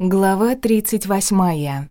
Глава 38.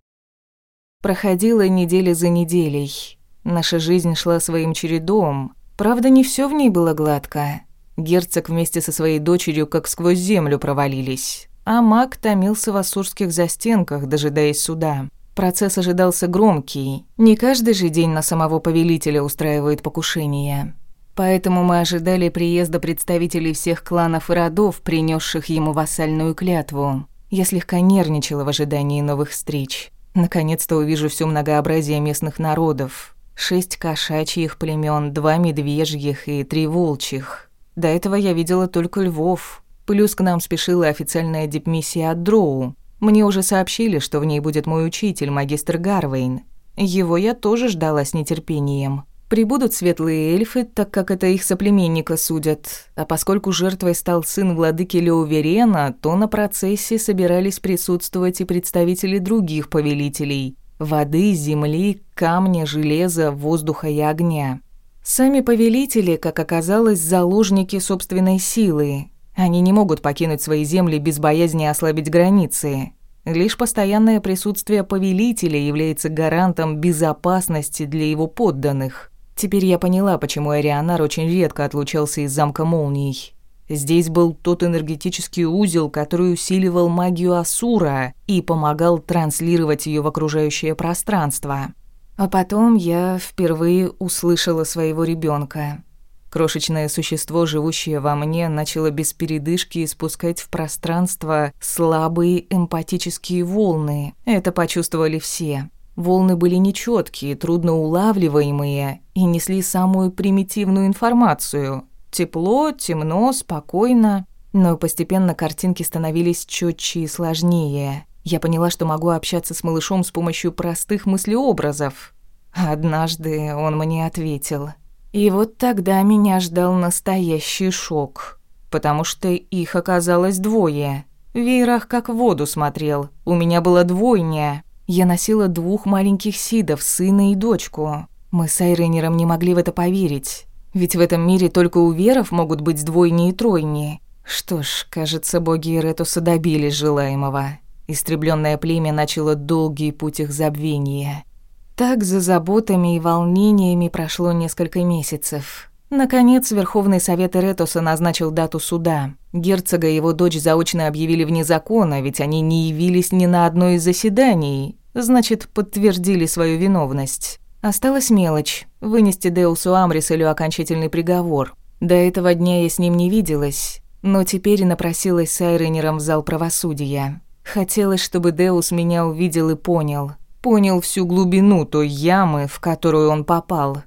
Проходила неделя за неделей. Наша жизнь шла своим чередом. Правда, не все в ней было гладко. Герцог вместе со своей дочерью как сквозь землю провалились. А маг томился в ассурских застенках, дожидаясь суда. Процесс ожидался громкий. Не каждый же день на самого повелителя устраивают покушение. Поэтому мы ожидали приезда представителей всех кланов и родов, принесших ему вассальную клятву. Я слегка нервничала в ожидании новых встреч. Наконец-то увижу все многообразие местных народов. Шесть кошачьих племен, два медвежьих и три волчьих. До этого я видела только львов. Плюс к нам спешила официальная дипмиссия от Дроу. Мне уже сообщили, что в ней будет мой учитель, магистр Гарвейн. Его я тоже ждала с нетерпением. Прибудут светлые эльфы, так как это их соплеменника судят. А поскольку жертвой стал сын владыки Леуверена, то на процессе собирались присутствовать и представители других повелителей – воды, земли, камня, железа, воздуха и огня. Сами повелители, как оказалось, заложники собственной силы. Они не могут покинуть свои земли без боязни ослабить границы. Лишь постоянное присутствие повелителя является гарантом безопасности для его подданных. Теперь я поняла, почему Арианар очень редко отлучался из замка молний. Здесь был тот энергетический узел, который усиливал магию Асура и помогал транслировать ее в окружающее пространство. А потом я впервые услышала своего ребенка. Крошечное существо, живущее во мне, начало без передышки испускать в пространство слабые эмпатические волны. Это почувствовали все. Волны были нечеткие, трудно улавливаемые и несли самую примитивную информацию. Тепло, темно, спокойно. Но постепенно картинки становились четче и сложнее. Я поняла, что могу общаться с малышом с помощью простых мыслеобразов. Однажды он мне ответил. И вот тогда меня ждал настоящий шок. Потому что их оказалось двое. В веерах как в воду смотрел. У меня была двойня. Я носила двух маленьких сидов, сына и дочку. Мы с Айренером не могли в это поверить. Ведь в этом мире только у веров могут быть двойни и тройни. Что ж, кажется, боги Иретуса добились желаемого. Истребленное племя начало долгий путь их забвения. Так за заботами и волнениями прошло несколько месяцев. Наконец, Верховный Совет Эретуса назначил дату суда. Герцога и его дочь заочно объявили вне закона, ведь они не явились ни на одно из заседаний, значит, подтвердили свою виновность. Осталась мелочь – вынести Деусу Амриселю окончательный приговор. До этого дня я с ним не виделась, но теперь напросилась с Айренером в зал правосудия. Хотелось, чтобы Деус меня увидел и понял. Понял всю глубину той ямы, в которую он попал.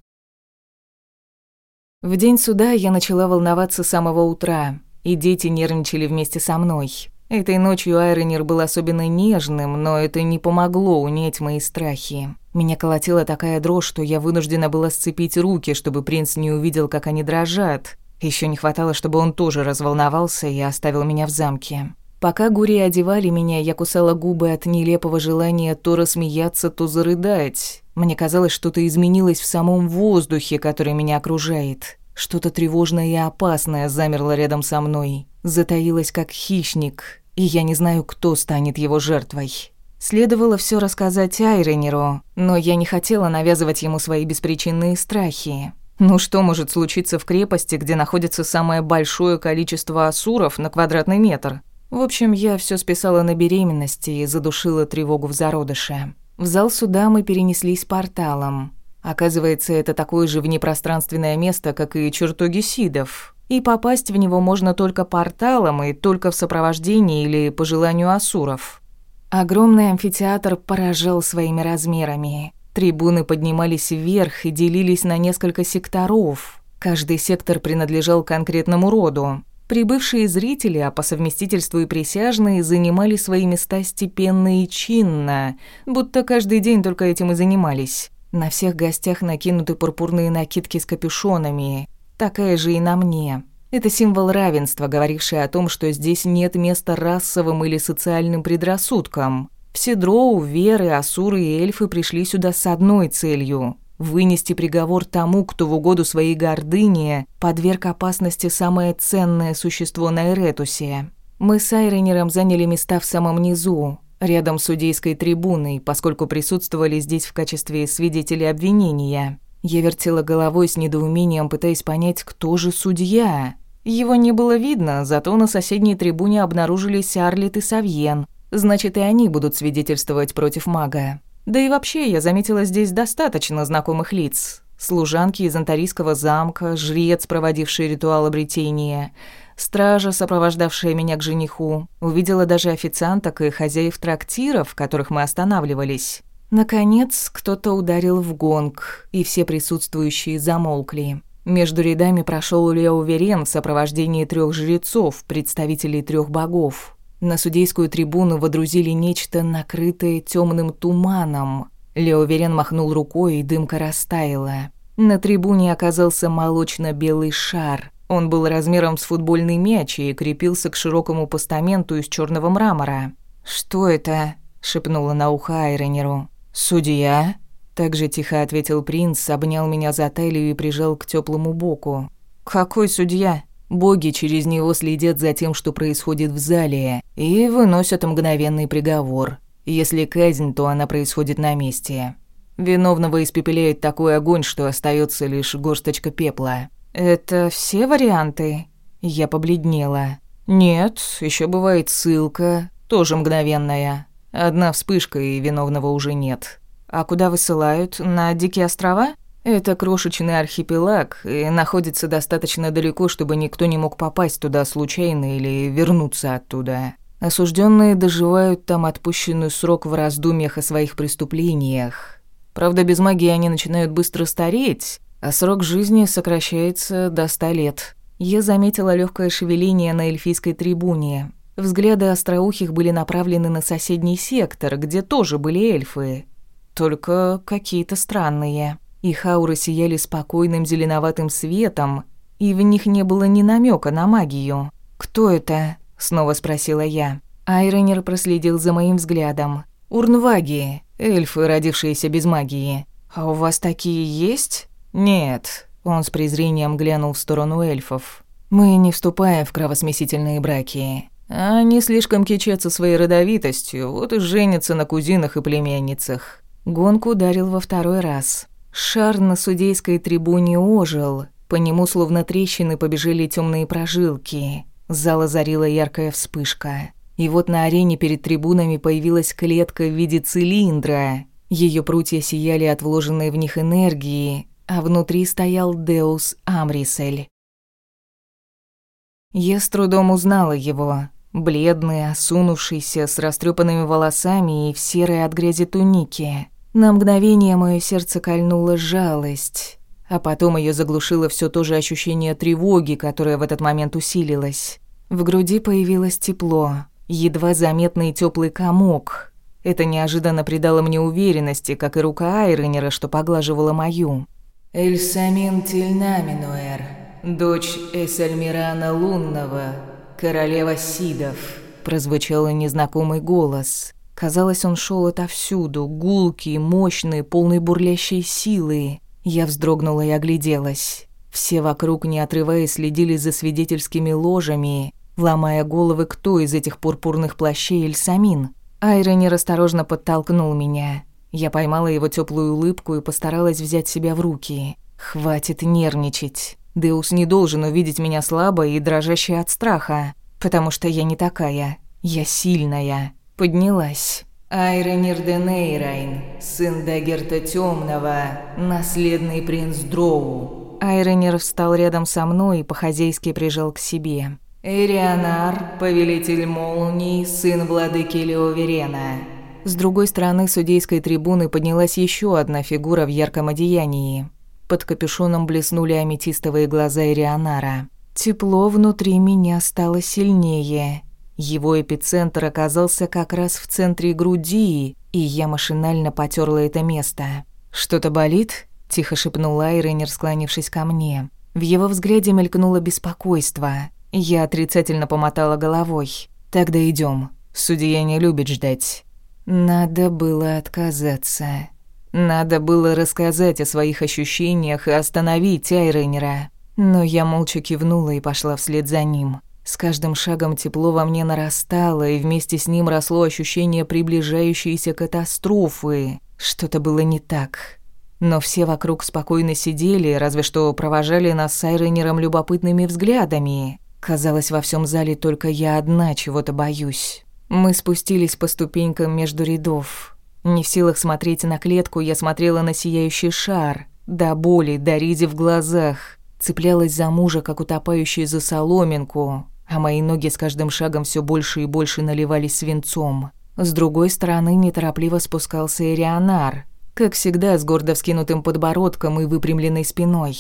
В день суда я начала волноваться с самого утра, и дети нервничали вместе со мной. Этой ночью Айронер был особенно нежным, но это не помогло унять мои страхи. Меня колотила такая дрожь, что я вынуждена была сцепить руки, чтобы принц не увидел, как они дрожат. Еще не хватало, чтобы он тоже разволновался и оставил меня в замке. Пока Гури одевали меня, я кусала губы от нелепого желания то рассмеяться, то зарыдать. Мне казалось, что-то изменилось в самом воздухе, который меня окружает. Что-то тревожное и опасное замерло рядом со мной. Затаилось как хищник, и я не знаю, кто станет его жертвой. Следовало все рассказать Айренеру, но я не хотела навязывать ему свои беспричинные страхи. Ну что может случиться в крепости, где находится самое большое количество асуров на квадратный метр? В общем, я все списала на беременности и задушила тревогу в зародыше. В зал суда мы перенеслись порталом. Оказывается, это такое же внепространственное место, как и чертоги Сидов. И попасть в него можно только порталом и только в сопровождении или по желанию асуров. Огромный амфитеатр поражал своими размерами. Трибуны поднимались вверх и делились на несколько секторов. Каждый сектор принадлежал конкретному роду. Прибывшие зрители, а по совместительству и присяжные, занимали свои места степенно и чинно, будто каждый день только этим и занимались. На всех гостях накинуты пурпурные накидки с капюшонами, такая же и на мне. Это символ равенства, говоривший о том, что здесь нет места расовым или социальным предрассудкам. Все дроу, веры, асуры и эльфы пришли сюда с одной целью вынести приговор тому, кто в угоду своей гордыне подверг опасности самое ценное существо на Эретусе. Мы с Айренером заняли места в самом низу, рядом с судейской трибуной, поскольку присутствовали здесь в качестве свидетелей обвинения. Я вертела головой с недоумением, пытаясь понять, кто же судья. Его не было видно, зато на соседней трибуне обнаружились Арлит и Савьен. Значит, и они будут свидетельствовать против мага. Да и вообще, я заметила здесь достаточно знакомых лиц. Служанки из Антарийского замка, жрец, проводивший ритуал обретения, стража, сопровождавшая меня к жениху. Увидела даже официанток и хозяев трактиров, в которых мы останавливались. Наконец, кто-то ударил в гонг, и все присутствующие замолкли. Между рядами прошел Лео Верен в сопровождении трех жрецов, представителей трех богов. На судейскую трибуну водрузили нечто, накрытое темным туманом. Лео Верен махнул рукой, и дымка растаяла. На трибуне оказался молочно-белый шар. Он был размером с футбольный мяч и крепился к широкому постаменту из черного мрамора. «Что это?» – шепнула на ухо Айронеру. «Судья?» Так же тихо ответил принц, обнял меня за талию и прижал к теплому боку. «Какой судья?» Боги через него следят за тем, что происходит в зале, и выносят мгновенный приговор. Если казнь, то она происходит на месте. Виновного испепеляет такой огонь, что остается лишь горсточка пепла. «Это все варианты?» Я побледнела. «Нет, еще бывает ссылка, тоже мгновенная. Одна вспышка, и виновного уже нет». А куда высылают? На Дикие острова? Это крошечный архипелаг и находится достаточно далеко, чтобы никто не мог попасть туда случайно или вернуться оттуда. Осужденные доживают там отпущенный срок в раздумьях о своих преступлениях. Правда, без магии они начинают быстро стареть, а срок жизни сокращается до ста лет. Я заметила легкое шевеление на эльфийской трибуне. Взгляды остроухих были направлены на соседний сектор, где тоже были эльфы только какие-то странные. Их ауры сияли спокойным зеленоватым светом, и в них не было ни намека на магию. «Кто это?» – снова спросила я. Айронер проследил за моим взглядом. «Урнваги, эльфы, родившиеся без магии. А у вас такие есть?» «Нет», – он с презрением глянул в сторону эльфов. «Мы не вступаем в кровосмесительные браки. Они слишком кичатся своей родовитостью, вот и женятся на кузинах и племянницах. Гонку ударил во второй раз. Шар на судейской трибуне ожил. По нему словно трещины побежали темные прожилки. Зал озарила яркая вспышка. И вот на арене перед трибунами появилась клетка в виде цилиндра. Ее прутья сияли от вложенной в них энергии, а внутри стоял Деус Амрисель. Я с трудом узнала его. Бледный, осунувшийся, с растрепанными волосами и в серой от грязи тунике. На мгновение мое сердце кольнула жалость, а потом ее заглушило все то же ощущение тревоги, которое в этот момент усилилось. В груди появилось тепло, едва заметный теплый комок. Это неожиданно придало мне уверенности, как и рука Айренера, что поглаживала мою. «Эльсамин Тильнаминуэр, дочь Эсальмирана Лунного, королева Сидов», прозвучал незнакомый голос. Казалось, он шел отовсюду, гулкий, мощный, полный бурлящей силы. Я вздрогнула и огляделась. Все вокруг, не отрываясь, следили за свидетельскими ложами, ломая головы, кто из этих пурпурных плащей Эльсамин. Айронер осторожно подтолкнул меня. Я поймала его теплую улыбку и постаралась взять себя в руки. Хватит нервничать. Деус не должен увидеть меня слабой и дрожащей от страха, потому что я не такая. Я сильная. Поднялась. Айронир Денейрайн, сын Дагерта Темного, наследный принц Дроу. Айронир встал рядом со мной и по-хозяйски прижал к себе. Эрионар, повелитель молний, сын владыки Леоверена. С другой стороны судейской трибуны поднялась еще одна фигура в ярком одеянии. Под капюшоном блеснули аметистовые глаза Эрионара. Тепло внутри меня стало сильнее. Его эпицентр оказался как раз в центре груди, и я машинально потерла это место. «Что-то болит?» – тихо шепнул Айренер, склонившись ко мне. В его взгляде мелькнуло беспокойство. Я отрицательно помотала головой. «Тогда идем. Судья не любит ждать». Надо было отказаться. Надо было рассказать о своих ощущениях и остановить Айренера. Но я молча кивнула и пошла вслед за ним. С каждым шагом тепло во мне нарастало, и вместе с ним росло ощущение приближающейся катастрофы. Что-то было не так. Но все вокруг спокойно сидели, разве что провожали нас с Айренером любопытными взглядами. Казалось, во всем зале только я одна чего-то боюсь. Мы спустились по ступенькам между рядов. Не в силах смотреть на клетку, я смотрела на сияющий шар. До боли, до ризи в глазах. Цеплялась за мужа, как утопающий за соломинку. А мои ноги с каждым шагом все больше и больше наливались свинцом. С другой стороны неторопливо спускался Эрионар, как всегда, с гордо вскинутым подбородком и выпрямленной спиной.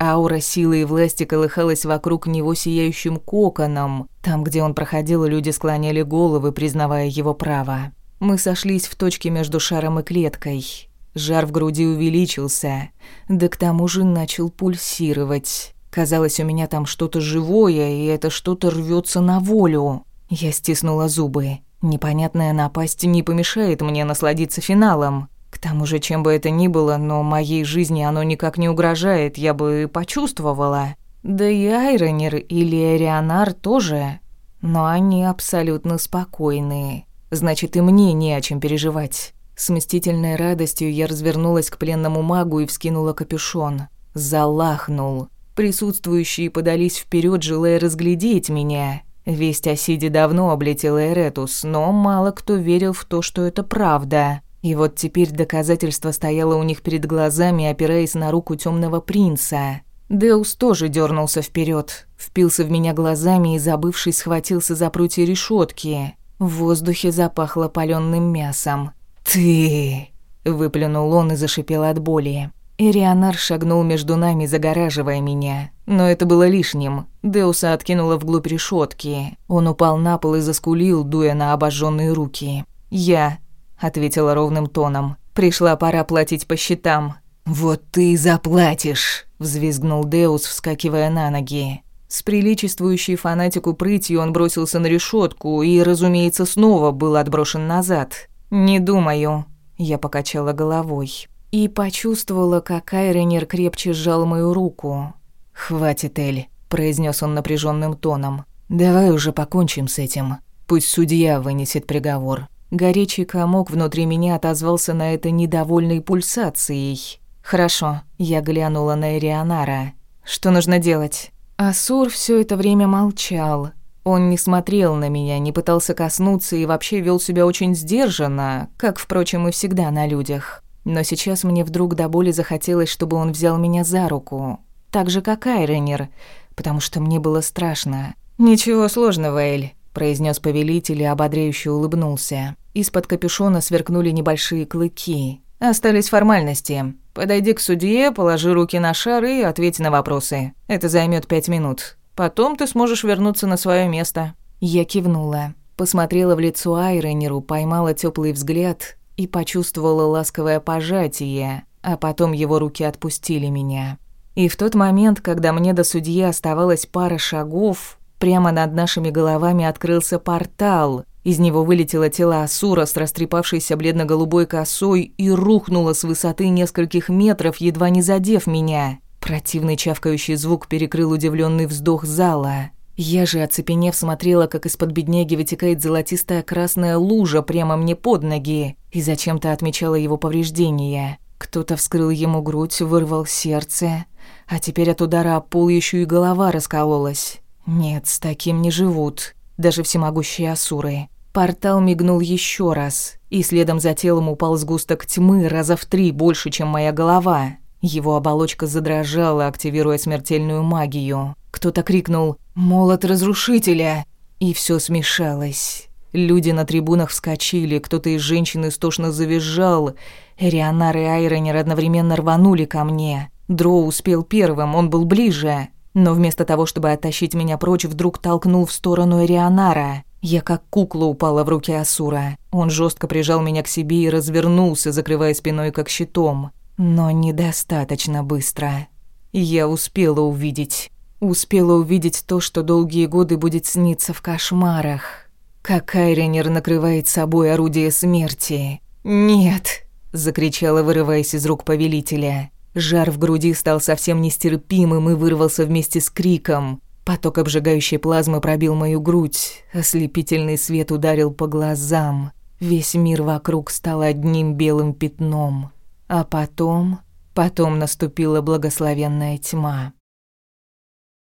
Аура силы и власти колыхалась вокруг него сияющим коконом. Там, где он проходил, люди склоняли головы, признавая его право. Мы сошлись в точке между шаром и клеткой. Жар в груди увеличился, да к тому же начал пульсировать. Казалось, у меня там что-то живое, и это что-то рвется на волю. Я стиснула зубы. Непонятная напасть не помешает мне насладиться финалом. К тому же, чем бы это ни было, но моей жизни оно никак не угрожает, я бы почувствовала. Да и Айронер или Эрионар тоже. Но они абсолютно спокойные. Значит, и мне не о чем переживать. С мстительной радостью я развернулась к пленному магу и вскинула капюшон. Залахнул. Присутствующие подались вперед, желая разглядеть меня. Весть о Сиде давно облетела Эретус, но мало кто верил в то, что это правда. И вот теперь доказательство стояло у них перед глазами, опираясь на руку темного принца. Деус тоже дернулся вперед, впился в меня глазами и, забывшись, схватился за прутья решетки. В воздухе запахло паленым мясом. «Ты!» – выплюнул он и зашипел от боли. Ирианар шагнул между нами, загораживая меня. Но это было лишним. Деуса откинула вглубь решетки. Он упал на пол и заскулил, дуя на обожженные руки. «Я ответила ровным тоном. Пришла пора платить по счетам. Вот ты и заплатишь, взвизгнул Деус, вскакивая на ноги. С приличествующей фанатику прытью он бросился на решетку и, разумеется, снова был отброшен назад. «Не думаю», — я покачала головой. И почувствовала, как Айренер крепче сжал мою руку. «Хватит, Эль», — произнес он напряженным тоном. «Давай уже покончим с этим. Пусть судья вынесет приговор. Горячий комок внутри меня отозвался на это недовольной пульсацией. «Хорошо», — я глянула на Эрионара. «Что нужно делать?» Асур все это время молчал. Он не смотрел на меня, не пытался коснуться и вообще вел себя очень сдержанно, как, впрочем, и всегда на людях. Но сейчас мне вдруг до боли захотелось, чтобы он взял меня за руку. Так же, как Айренер, потому что мне было страшно. «Ничего сложного, Эль», — произнес повелитель и ободряюще улыбнулся. Из-под капюшона сверкнули небольшие клыки. Остались формальности. Подойди к судье, положи руки на шар и ответь на вопросы. Это займет пять минут. Потом ты сможешь вернуться на свое место. Я кивнула, посмотрела в лицо Айренеру, поймала теплый взгляд и почувствовала ласковое пожатие, а потом его руки отпустили меня. И в тот момент, когда мне до судьи оставалось пара шагов, прямо над нашими головами открылся портал, из него вылетело тело Асура с растрепавшейся бледно-голубой косой и рухнуло с высоты нескольких метров, едва не задев меня. Противный чавкающий звук перекрыл удивленный вздох зала. Я же, оцепенев, смотрела, как из-под бедняги вытекает золотистая красная лужа прямо мне под ноги, и зачем-то отмечала его повреждения. Кто-то вскрыл ему грудь, вырвал сердце, а теперь от удара о пол еще и голова раскололась. Нет, с таким не живут даже всемогущие асуры. Портал мигнул еще раз, и следом за телом упал сгусток тьмы раза в три больше, чем моя голова. Его оболочка задрожала, активируя смертельную магию. Кто-то крикнул «Молот разрушителя!» И все смешалось. Люди на трибунах вскочили, кто-то из женщин истошно завизжал. Эрионар и Айронер одновременно рванули ко мне. Дро успел первым, он был ближе но вместо того, чтобы оттащить меня прочь, вдруг толкнул в сторону Эрионара. Я как кукла упала в руки Асура. Он жестко прижал меня к себе и развернулся, закрывая спиной как щитом. Но недостаточно быстро. Я успела увидеть. Успела увидеть то, что долгие годы будет сниться в кошмарах. Как Айренер накрывает собой орудие смерти. «Нет!» – закричала, вырываясь из рук повелителя. Жар в груди стал совсем нестерпимым и вырвался вместе с криком. Поток обжигающей плазмы пробил мою грудь, ослепительный свет ударил по глазам. Весь мир вокруг стал одним белым пятном. А потом... Потом наступила благословенная тьма.